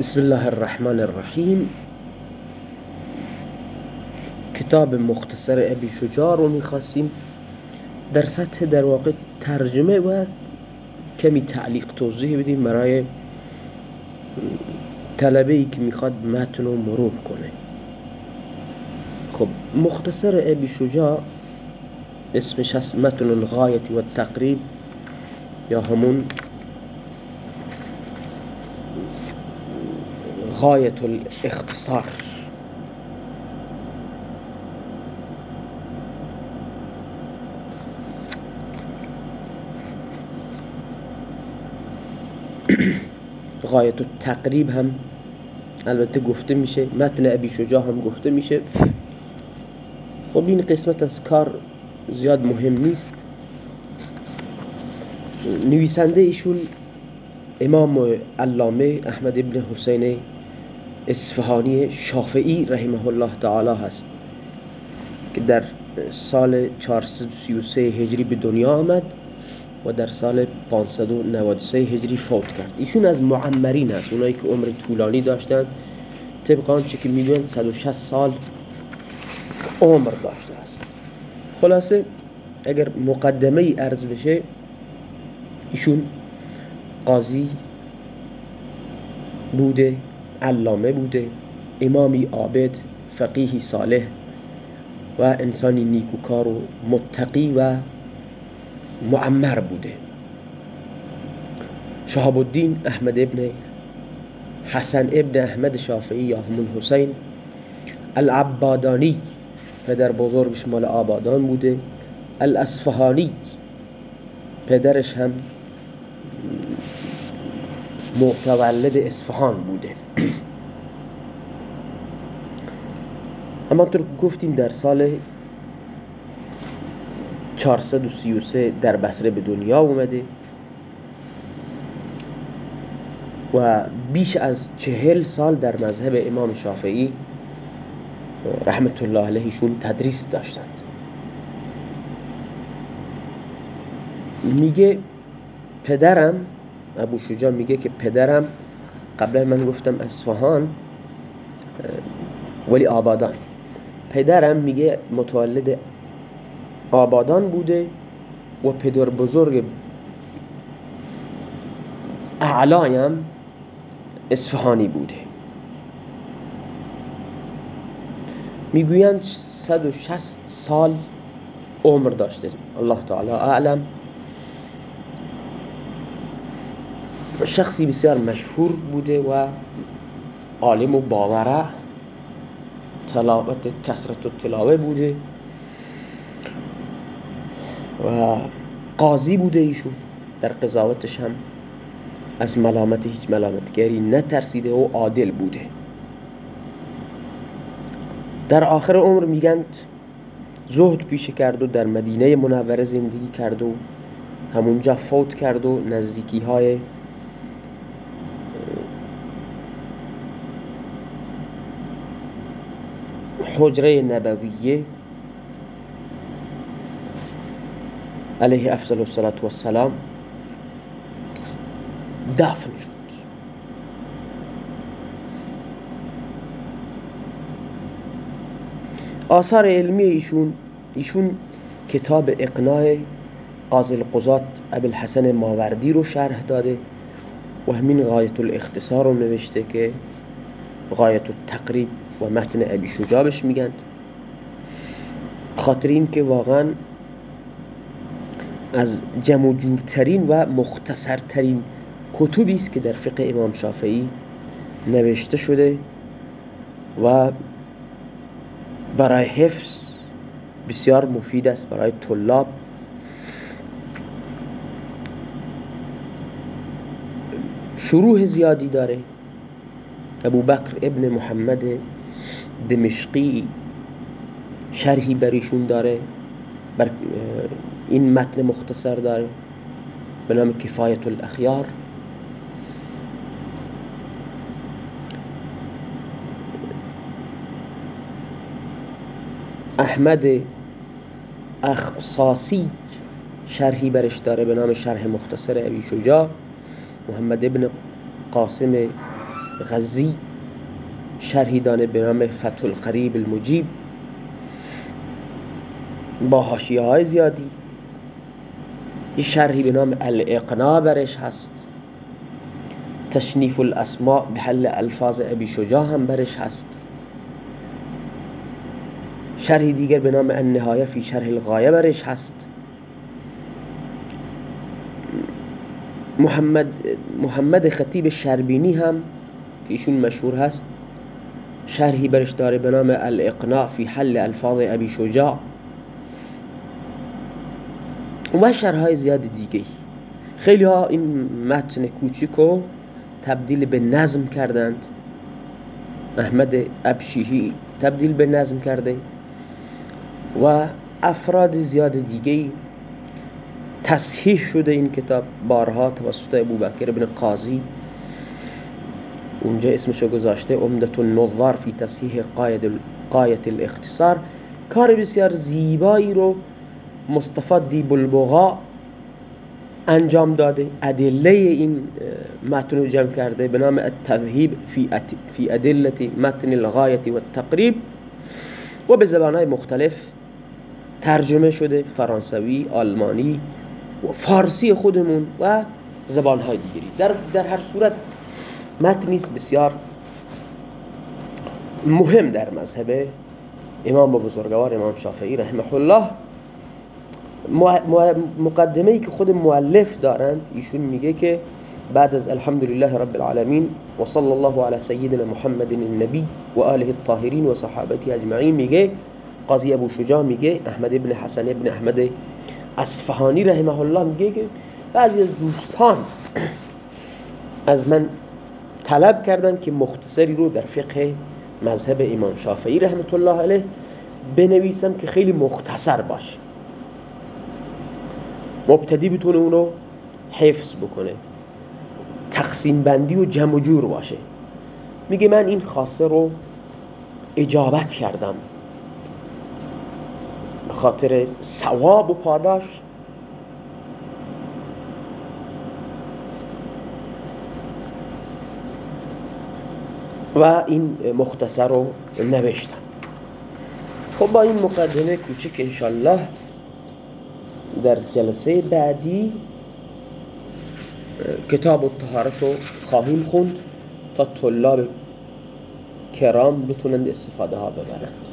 بسم الله الرحمن الرحیم. کتاب مختصر ابی شجاع رو می‌خواستیم. در سطح در واقع ترجمه و کمی تعلیق توضیح بدیم برای طلبه ای که می‌خواد متن رو مرور کنه. خب مختصر ابی شجاع اسمش هست متن الغایتی و تقریب یا همون غایت الاختصار. غایت التقریب هم البته گفته میشه متن ابی شجاع هم گفته میشه. خب این قسمت از کار زیاد مهم نیست. نویسنده ایشون امام علامه احمد ابن حسین اصفهانی شافعی رحمه الله تعالی هست که در سال 433 هجری به دنیا آمد و در سال 593 هجری فوت کرد. ایشون از معمرین هست اونایی که عمر طولانی داشتند طبق آنچه که میگن 160 سال عمر داشته است. خلاصه اگر مقدمه ای عرض بشه ایشون قاضی بوده. علامه بوده امامی عابد فقیهی صالح و انسانی نیکوکار و متقی و معمر بوده. شهاب الدین احمد ابن حسن ابن احمد شافعی یا همون حسین العبادانی پدر بزرگش مال آبادان بوده. الاصفهانی پدرش هم متولد اصفهان بوده. همانطور گفتیم در سال 433 در بصره به دنیا اومده و بیش از چهل سال در مذهب امام شافعی رحمت الله علیهشون تدریس داشتند. میگه پدرم ابو شجاع میگه که پدرم قبلا من گفتم اصفهان ولی آبادان. پدرم میگه متولد آبادان بوده و پدر بزرگ اعلایم اصفهانی بوده. می‌گویند 160 سال عمر داشته. الله تعالی اعلم. شخصی بسیار مشهور بوده و عالم و باوره. تلاوت کسرت و تلاوه بوده و قاضی بوده ایشون. در قضاوتش هم از ملامت هیچ ملامتگری نترسیده و عادل بوده. در آخر عمر میگند زهد پیشه کرد و در مدینه منوره زندگی کرد و همونجا فوت کرد و نزدیکی های حجره نبویه علیه افضل الصلاة والسلام دفن شد. آثار علمی ایشون ایشون کتاب اقناع قاضی القضات ابوالحسن ماوردی رو شرح داده و همین غایت الاختصار رو نوشته که غایت التقریب و متن ابی شجابش میگن. خاطر این که واقعا از جمع جورترین و مختصرترین کتبی است که در فقه امام شافعی نوشته شده و برای حفظ بسیار مفید است برای طلاب. شروح زیادی داره. ابو بکر ابن محمد دمشقی شرحی بریشون داره بر این متن مختصر داره به نام کفایت الاخیار. احمد اخصاصی شرحی برش داره به نام شرح مختصر ابی شجاع محمد ابن قاسم غزی. شرحی دانه به نام فتح القریب المجیب با حاشیه های زیادی. یه شرحی به نام الاقناع برش هست. تشنیف الاسماء به حل الفاظ ابی شجاع هم برش هست. شرحی دیگر به نام النهایه فی شرح الغایه برش هست. محمد محمد خطیب شربینی هم که ایشون مشهور هست. شرحی برش داره به نام الاقناع فی حل الفاظ ابی شجاع و شرحهای زیاد دیگه خیلی ها این متن کوچیکو تبدیل به نظم کردند. احمد ابشیهی تبدیل به نظم کرده و افراد زیاد دیگه تصحیح شده این کتاب. بارها توسط ابوبکر ابن قاضی اونجا اسمشو گذاشته عمدت النظار فی تصحیح قایت الاختصار. کار بسیار زیبایی رو مصطفی دیب البغا انجام داده. ادله این متن رو جمع کرده به نام التذهیب فی, ادله متن الغایت و التقریب و به زبانهای مختلف ترجمه شده فرانسوی، آلمانی و فارسی خودمون و زبانهای دیگری. در, در هر صورت متنیست بسیار مهم در مذهب امام بزرگوار امام شافعی رحمه الله. مقدمه ای که خود مؤلف دارند ایشون میگه که بعد از الحمدلله رب العالمین و صلی الله علی سیدنا محمد النبی و آله الطاهرین و صحابتی اجمعین میگه قاضی ابو شجاع میگه احمد ابن حسن ابن احمد اصفهانی رحمه الله میگه که بعضی از دوستان از من طلب کردن که مختصری رو در فقه مذهب امام شافعی رحمت الله علیه بنویسم که خیلی مختصر باشه. مبتدی بتونه اونو حفظ بکنه. تقسیم بندی و جمع جور باشه. میگه من این خاصه رو اجابت کردم. به خاطر ثواب و پاداش و این مختصر رو نوشتم خب با این مقدمه کوچک انشالله در جلسه بعدی کتاب الطهارت رو خواهیم خوند تا طلاب کرام بتونند استفاده ها ببرند.